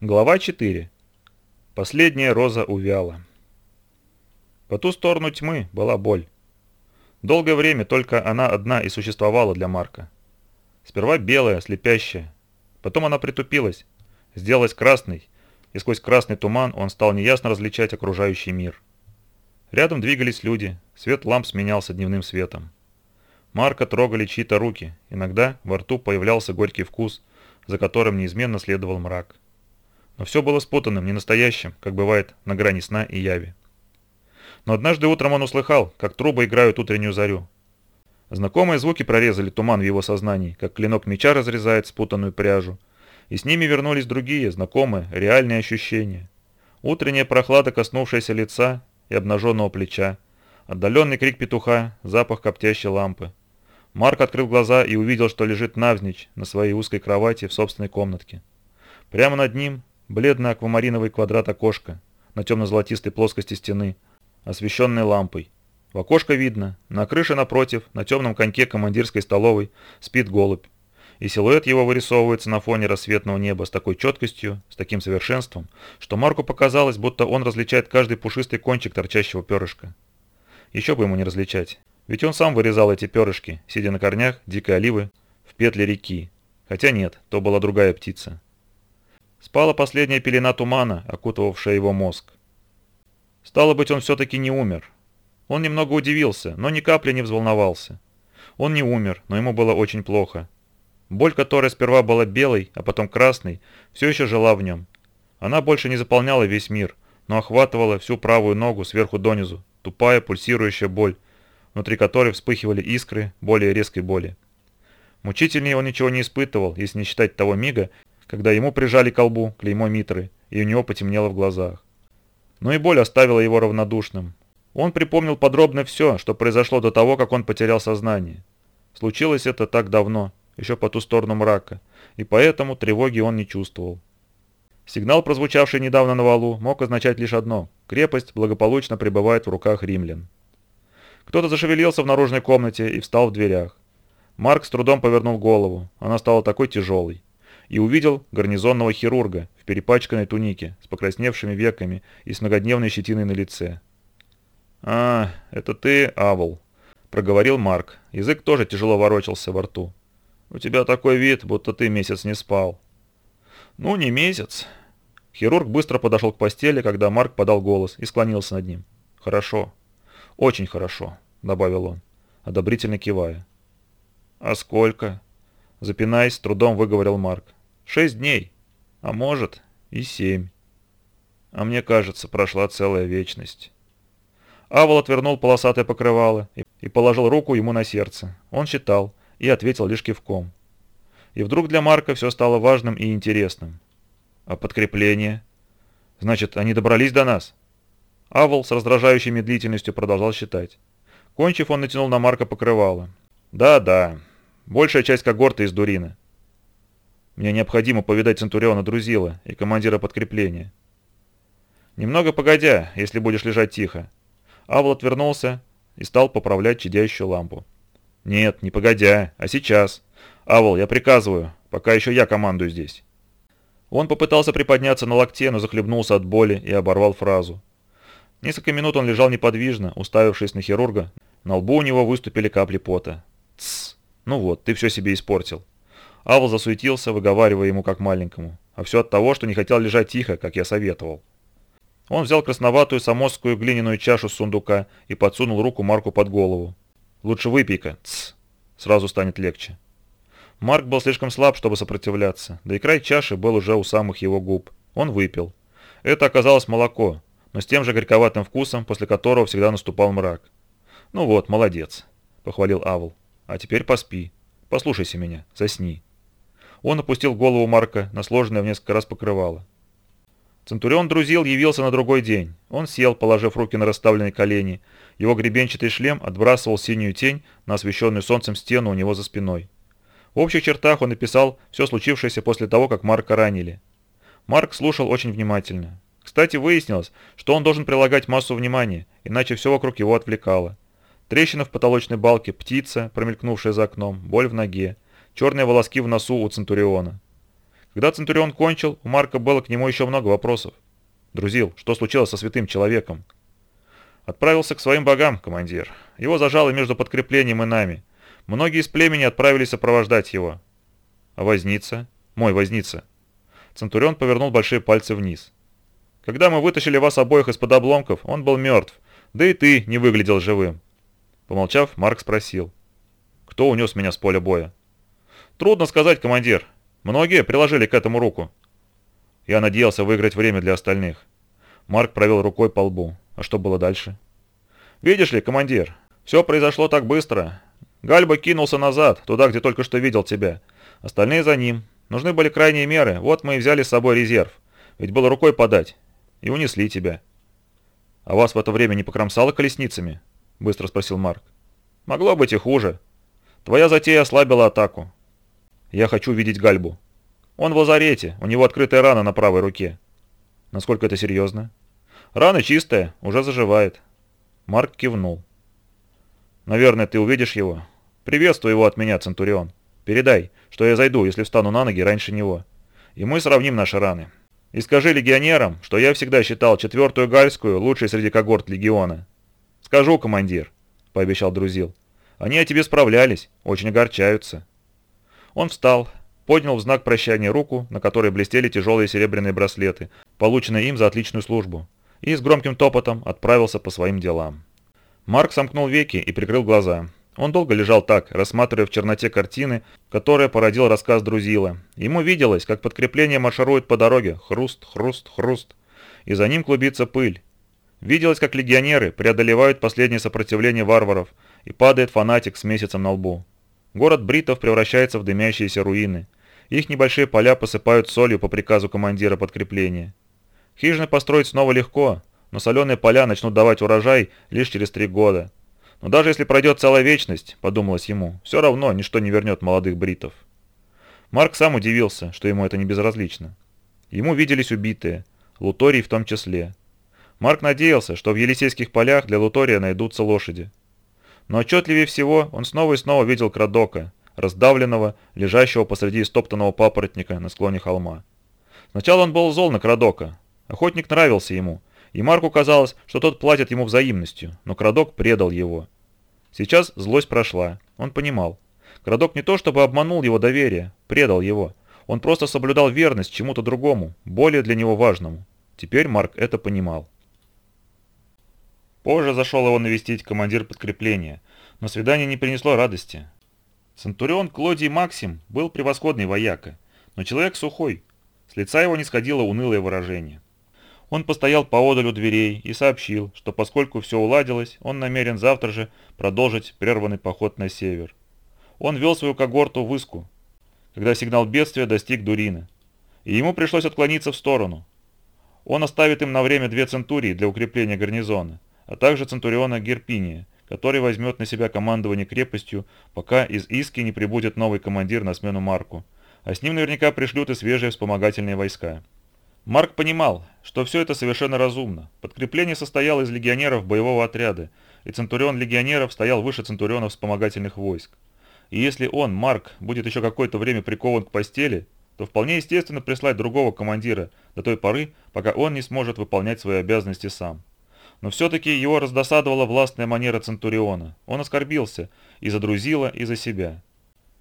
Глава 4. Последняя роза увяла. По ту сторону тьмы была боль. Долгое время только она одна и существовала для Марка. Сперва белая, слепящая. Потом она притупилась, сделалась красной, и сквозь красный туман он стал неясно различать окружающий мир. Рядом двигались люди, свет ламп сменялся дневным светом. Марка трогали чьи-то руки, иногда во рту появлялся горький вкус, за которым неизменно следовал мрак. Но все было спутанным, ненастоящим, как бывает на грани сна и яви. Но однажды утром он услыхал, как трубы играют утреннюю зарю. Знакомые звуки прорезали туман в его сознании, как клинок меча разрезает спутанную пряжу. И с ними вернулись другие, знакомые, реальные ощущения. Утренняя прохлада, коснувшаяся лица и обнаженного плеча. Отдаленный крик петуха, запах коптящей лампы. Марк открыл глаза и увидел, что лежит навзничь на своей узкой кровати в собственной комнатке. Прямо над ним бледно-аквамариновый квадрат окошка на темно-золотистой плоскости стены, освещенной лампой. В окошко видно, на крыше напротив, на темном коньке командирской столовой, спит голубь. И силуэт его вырисовывается на фоне рассветного неба с такой четкостью, с таким совершенством, что Марку показалось, будто он различает каждый пушистый кончик торчащего перышка. Еще бы ему не различать, ведь он сам вырезал эти перышки, сидя на корнях дикой оливы в петле реки. Хотя нет, то была другая птица. Спала последняя пелена тумана, окутывавшая его мозг. Стало быть, он все-таки не умер. Он немного удивился, но ни капли не взволновался. Он не умер, но ему было очень плохо. Боль, которая сперва была белой, а потом красной, все еще жила в нем. Она больше не заполняла весь мир, но охватывала всю правую ногу сверху донизу, тупая пульсирующая боль, внутри которой вспыхивали искры более резкой боли. Мучительнее он ничего не испытывал, если не считать того мига, когда ему прижали к колбу клеймо Митры, и у него потемнело в глазах. Но и боль оставила его равнодушным. Он припомнил подробно все, что произошло до того, как он потерял сознание. Случилось это так давно, еще по ту сторону мрака, и поэтому тревоги он не чувствовал. Сигнал, прозвучавший недавно на валу, мог означать лишь одно – крепость благополучно пребывает в руках римлян. Кто-то зашевелился в наружной комнате и встал в дверях. Марк с трудом повернул голову, она стала такой тяжелой и увидел гарнизонного хирурга в перепачканной тунике с покрасневшими веками и с многодневной щетиной на лице. «А, это ты, Авл», — проговорил Марк. Язык тоже тяжело ворочался во рту. «У тебя такой вид, будто ты месяц не спал». «Ну, не месяц». Хирург быстро подошел к постели, когда Марк подал голос и склонился над ним. «Хорошо. Очень хорошо», — добавил он, одобрительно кивая. «А сколько?» Запинаясь, трудом выговорил Марк. «Шесть дней. А может, и семь. А мне кажется, прошла целая вечность». Авол отвернул полосатое покрывало и положил руку ему на сердце. Он считал и ответил лишь кивком. И вдруг для Марка все стало важным и интересным. «А подкрепление?» «Значит, они добрались до нас?» Авол с раздражающей медлительностью продолжал считать. Кончив, он натянул на Марка покрывало. «Да-да, Большая часть когорты из Дурина. Мне необходимо повидать Центуриона Друзила и командира подкрепления. Немного погодя, если будешь лежать тихо. Авл отвернулся и стал поправлять чадящую лампу. Нет, не погодя, а сейчас. Авл, я приказываю, пока еще я командую здесь. Он попытался приподняться на локте, но захлебнулся от боли и оборвал фразу. Несколько минут он лежал неподвижно, уставившись на хирурга. На лбу у него выступили капли пота. «Тссс!» Ну вот, ты все себе испортил. Авл засуетился, выговаривая ему как маленькому. А все от того, что не хотел лежать тихо, как я советовал. Он взял красноватую самосскую глиняную чашу с сундука и подсунул руку Марку под голову. «Лучше выпей-ка, сразу станет легче». Марк был слишком слаб, чтобы сопротивляться, да и край чаши был уже у самых его губ. Он выпил. Это оказалось молоко, но с тем же горьковатым вкусом, после которого всегда наступал мрак. «Ну вот, молодец», — похвалил Авл. А теперь поспи. Послушайся меня, засни». Он опустил голову Марка на сложенное в несколько раз покрывало. Центурион Друзил явился на другой день. Он сел, положив руки на расставленные колени. Его гребенчатый шлем отбрасывал синюю тень на освещенную солнцем стену у него за спиной. В общих чертах он написал все случившееся после того, как Марка ранили. Марк слушал очень внимательно. Кстати, выяснилось, что он должен прилагать массу внимания, иначе все вокруг его отвлекало. Трещина в потолочной балке, птица, промелькнувшая за окном, боль в ноге, черные волоски в носу у Центуриона. Когда Центурион кончил, у Марка было к нему еще много вопросов. «Друзил, что случилось со святым человеком?» «Отправился к своим богам, командир. Его зажало между подкреплением и нами. Многие из племени отправились сопровождать его». «А возница?» «Мой возница». Центурион повернул большие пальцы вниз. «Когда мы вытащили вас обоих из-под обломков, он был мертв. Да и ты не выглядел живым». Помолчав, Марк спросил. «Кто унес меня с поля боя?» «Трудно сказать, командир. Многие приложили к этому руку». Я надеялся выиграть время для остальных. Марк провел рукой по лбу. А что было дальше? «Видишь ли, командир, все произошло так быстро. Гальба кинулся назад, туда, где только что видел тебя. Остальные за ним. Нужны были крайние меры, вот мы и взяли с собой резерв. Ведь было рукой подать. И унесли тебя». «А вас в это время не покромсало колесницами?» – быстро спросил Марк. «Могло быть и хуже. Твоя затея ослабила атаку. Я хочу видеть Гальбу. Он в лазарете, у него открытая рана на правой руке». «Насколько это серьезно?» «Рана чистая, уже заживает». Марк кивнул. «Наверное, ты увидишь его. Приветствую его от меня, Центурион. Передай, что я зайду, если встану на ноги раньше него. И мы сравним наши раны. И скажи легионерам, что я всегда считал четвертую гальскую лучшей среди когорт легиона. Скажу, командир, пообещал Друзил. Они о тебе справлялись, очень огорчаются. Он встал, поднял в знак прощания руку, на которой блестели тяжелые серебряные браслеты, полученные им за отличную службу, и с громким топотом отправился по своим делам. Марк сомкнул веки и прикрыл глаза. Он долго лежал так, рассматривая в черноте картины, которые породил рассказ Друзила. Ему виделось, как подкрепление марширует по дороге, хруст, хруст, хруст, и за ним клубится пыль. Виделось, как легионеры преодолевают последнее сопротивление варваров, и падает фанатик с месяцем на лбу. Город бритов превращается в дымящиеся руины. Их небольшие поля посыпают солью по приказу командира подкрепления. Хижины построить снова легко, но соленые поля начнут давать урожай лишь через три года. Но даже если пройдет целая вечность, подумалось ему, все равно ничто не вернет молодых бритов. Марк сам удивился, что ему это не безразлично. Ему виделись убитые, Луторий в том числе. Марк надеялся, что в Елисейских полях для Лутория найдутся лошади. Но отчетливее всего он снова и снова видел Крадока, раздавленного, лежащего посреди стоптанного папоротника на склоне холма. Сначала он был зол на Крадока. Охотник нравился ему, и Марку казалось, что тот платит ему взаимностью, но Крадок предал его. Сейчас злость прошла. Он понимал. Крадок не то чтобы обманул его доверие, предал его. Он просто соблюдал верность чему-то другому, более для него важному. Теперь Марк это понимал. Позже зашел его навестить командир подкрепления, но свидание не принесло радости. Центурион Клодий Максим был превосходный вояка, но человек сухой. С лица его не сходило унылое выражение. Он постоял поодаль у дверей и сообщил, что поскольку все уладилось, он намерен завтра же продолжить прерванный поход на север. Он вел свою когорту в Иску, когда сигнал бедствия достиг Дурина, и ему пришлось отклониться в сторону. Он оставит им на время две центурии для укрепления гарнизона, а также центуриона Герпиния, который возьмет на себя командование крепостью, пока из Иски не прибудет новый командир на смену Марку, а с ним наверняка пришлют и свежие вспомогательные войска. Марк понимал, что все это совершенно разумно. Подкрепление состояло из легионеров боевого отряда, и Центурион легионеров стоял выше Центурионов вспомогательных войск. И если он, Марк, будет еще какое-то время прикован к постели, то вполне естественно прислать другого командира до той поры, пока он не сможет выполнять свои обязанности сам. Но все-таки его раздосадовала властная манера Центуриона. Он оскорбился и за Друзила, и за себя.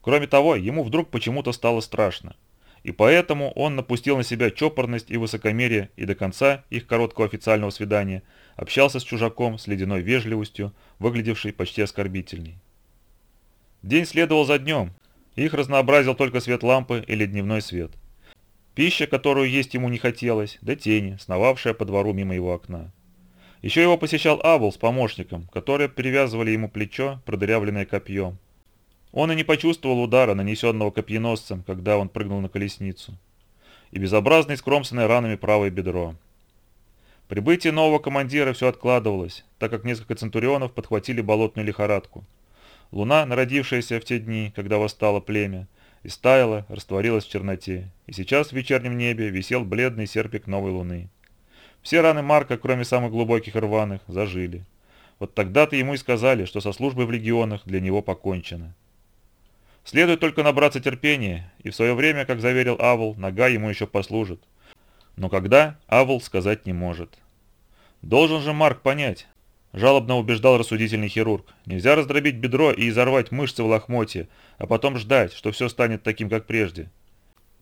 Кроме того, ему вдруг почему-то стало страшно и поэтому он напустил на себя чопорность и высокомерие и до конца их короткого официального свидания общался с чужаком с ледяной вежливостью, выглядевшей почти оскорбительней. День следовал за днем, их разнообразил только свет лампы или дневной свет. Пища, которую есть ему не хотелось, да тени, сновавшая по двору мимо его окна. Еще его посещал Авл с помощником, которые перевязывали ему плечо, продырявленное копьем, он и не почувствовал удара, нанесенного копьеносцем, когда он прыгнул на колесницу. И безобразно искромсанное ранами правое бедро. Прибытие нового командира все откладывалось, так как несколько центурионов подхватили болотную лихорадку. Луна, народившаяся в те дни, когда восстало племя, истаяла, растворилась в черноте, и сейчас в вечернем небе висел бледный серпик новой луны. Все раны Марка, кроме самых глубоких и рваных, зажили. Вот тогда-то ему и сказали, что со службой в легионах для него покончено. Следует только набраться терпения, и в свое время, как заверил Авл, нога ему еще послужит. Но когда, Авл сказать не может. Должен же Марк понять. Жалобно убеждал рассудительный хирург. Нельзя раздробить бедро и изорвать мышцы в лохмотье, а потом ждать, что все станет таким, как прежде.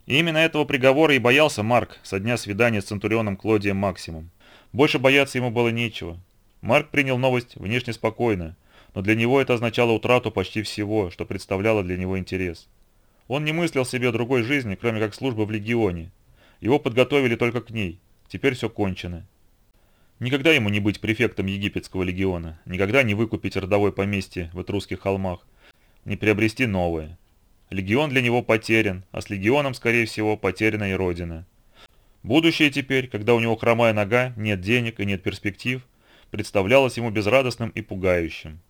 И именно этого приговора и боялся Марк со дня свидания с Центурионом Клодием Максимум. Больше бояться ему было нечего. Марк принял новость внешне спокойно, но для него это означало утрату почти всего, что представляло для него интерес. Он не мыслил себе другой жизни, кроме как службы в легионе. Его подготовили только к ней. Теперь все кончено. Никогда ему не быть префектом египетского легиона, никогда не выкупить родовое поместье в Этрусских холмах, не приобрести новое. Легион для него потерян, а с легионом, скорее всего, потеряна и родина. Будущее теперь, когда у него хромая нога, нет денег и нет перспектив, представлялось ему безрадостным и пугающим.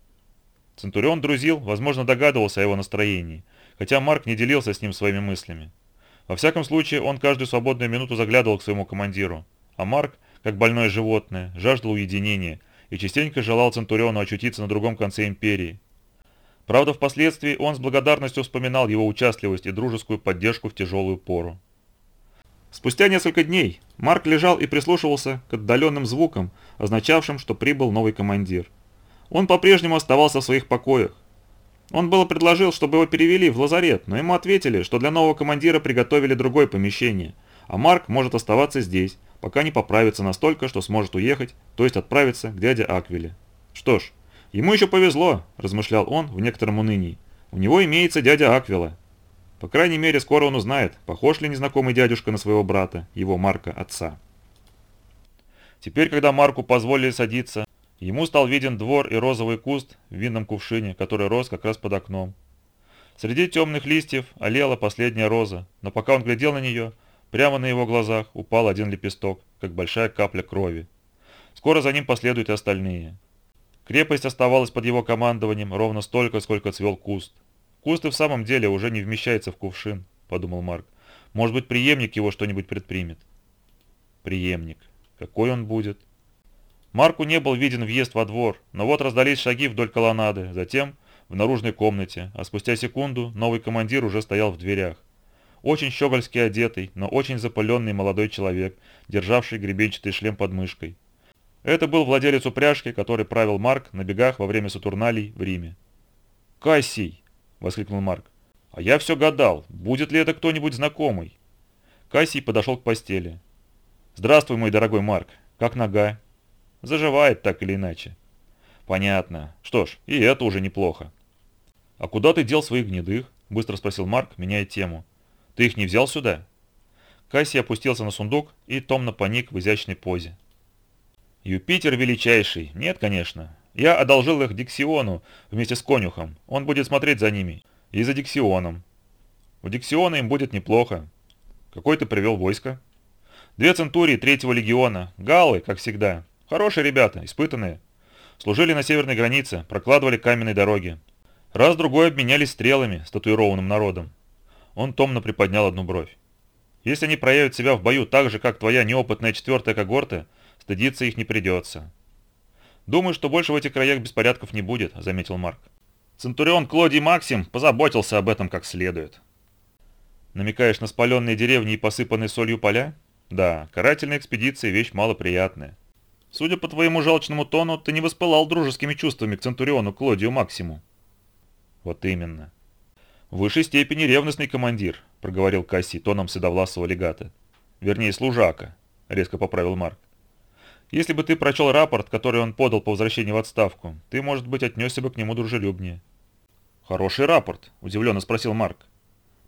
Центурион друзил, возможно, догадывался о его настроении, хотя Марк не делился с ним своими мыслями. Во всяком случае, он каждую свободную минуту заглядывал к своему командиру, а Марк, как больное животное, жаждал уединения и частенько желал Центуриону очутиться на другом конце империи. Правда, впоследствии он с благодарностью вспоминал его участливость и дружескую поддержку в тяжелую пору. Спустя несколько дней Марк лежал и прислушивался к отдаленным звукам, означавшим, что прибыл новый командир. Он по-прежнему оставался в своих покоях. Он было предложил, чтобы его перевели в лазарет, но ему ответили, что для нового командира приготовили другое помещение, а Марк может оставаться здесь, пока не поправится настолько, что сможет уехать, то есть отправиться к дяде Аквиле. Что ж, ему еще повезло, размышлял он в некотором унынии. У него имеется дядя Аквила. По крайней мере, скоро он узнает, похож ли незнакомый дядюшка на своего брата, его Марка, отца. Теперь, когда Марку позволили садиться, Ему стал виден двор и розовый куст в винном кувшине, который рос как раз под окном. Среди темных листьев олела последняя роза, но пока он глядел на нее, прямо на его глазах упал один лепесток, как большая капля крови. Скоро за ним последуют и остальные. Крепость оставалась под его командованием ровно столько, сколько цвел куст. Куст и в самом деле уже не вмещается в кувшин, подумал Марк. Может быть, преемник его что-нибудь предпримет. Преемник. Какой он будет? Марку не был виден въезд во двор, но вот раздались шаги вдоль колоннады, затем в наружной комнате, а спустя секунду новый командир уже стоял в дверях. Очень щегольски одетый, но очень запаленный молодой человек, державший гребенчатый шлем под мышкой. Это был владелец упряжки, который правил Марк на бегах во время Сатурналей в Риме. «Кассий!» – воскликнул Марк. «А я все гадал, будет ли это кто-нибудь знакомый?» Кассий подошел к постели. «Здравствуй, мой дорогой Марк. Как нога?» Заживает так или иначе. Понятно. Что ж, и это уже неплохо. А куда ты дел своих гнедых? Быстро спросил Марк, меняя тему. Ты их не взял сюда? Кассий опустился на сундук и томно поник в изящной позе. Юпитер величайший. Нет, конечно. Я одолжил их Диксиону вместе с конюхом. Он будет смотреть за ними. И за Диксионом. У Диксиона им будет неплохо. Какой ты привел войско? Две центурии третьего легиона. Галлы, как всегда. Хорошие ребята, испытанные. Служили на северной границе, прокладывали каменные дороги. Раз-другой обменялись стрелами с татуированным народом. Он томно приподнял одну бровь. Если они проявят себя в бою так же, как твоя неопытная четвертая когорта, стыдиться их не придется. Думаю, что больше в этих краях беспорядков не будет, заметил Марк. Центурион Клодий Максим позаботился об этом как следует. Намекаешь на спаленные деревни и посыпанные солью поля? Да, карательная экспедиция – вещь малоприятная. Судя по твоему жалчному тону, ты не воспылал дружескими чувствами к Центуриону Клодию Максиму. Вот именно. В высшей степени ревностный командир, проговорил Кассий тоном седовласого легата. Вернее, служака, резко поправил Марк. Если бы ты прочел рапорт, который он подал по возвращении в отставку, ты, может быть, отнесся бы к нему дружелюбнее. Хороший рапорт, удивленно спросил Марк.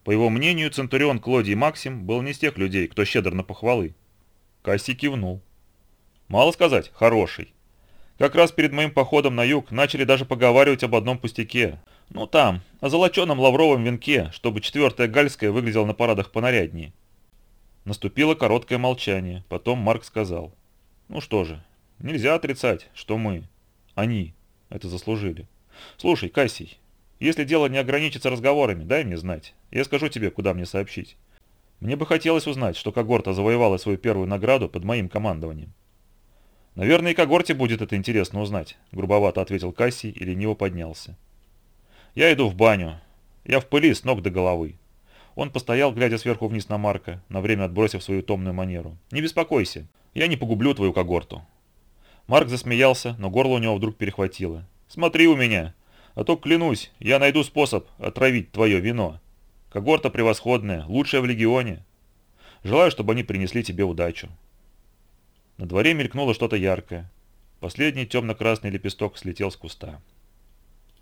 По его мнению, Центурион Клодий Максим был не из тех людей, кто щедр на похвалы. Кассий кивнул. Мало сказать, хороший. Как раз перед моим походом на юг начали даже поговаривать об одном пустяке. Ну там, о золоченом лавровом венке, чтобы четвертая гальская выглядела на парадах понаряднее. Наступило короткое молчание, потом Марк сказал. Ну что же, нельзя отрицать, что мы, они, это заслужили. Слушай, Кассий, если дело не ограничится разговорами, дай мне знать. Я скажу тебе, куда мне сообщить. Мне бы хотелось узнать, что когорта завоевала свою первую награду под моим командованием. «Наверное, и когорте будет это интересно узнать», – грубовато ответил Кассий и лениво поднялся. «Я иду в баню. Я в пыли с ног до головы. Он постоял, глядя сверху вниз на Марка, на время отбросив свою томную манеру. «Не беспокойся, я не погублю твою когорту». Марк засмеялся, но горло у него вдруг перехватило. «Смотри у меня, а то, клянусь, я найду способ отравить твое вино. Когорта превосходная, лучшая в легионе. Желаю, чтобы они принесли тебе удачу». На дворе мелькнуло что-то яркое. Последний темно-красный лепесток слетел с куста.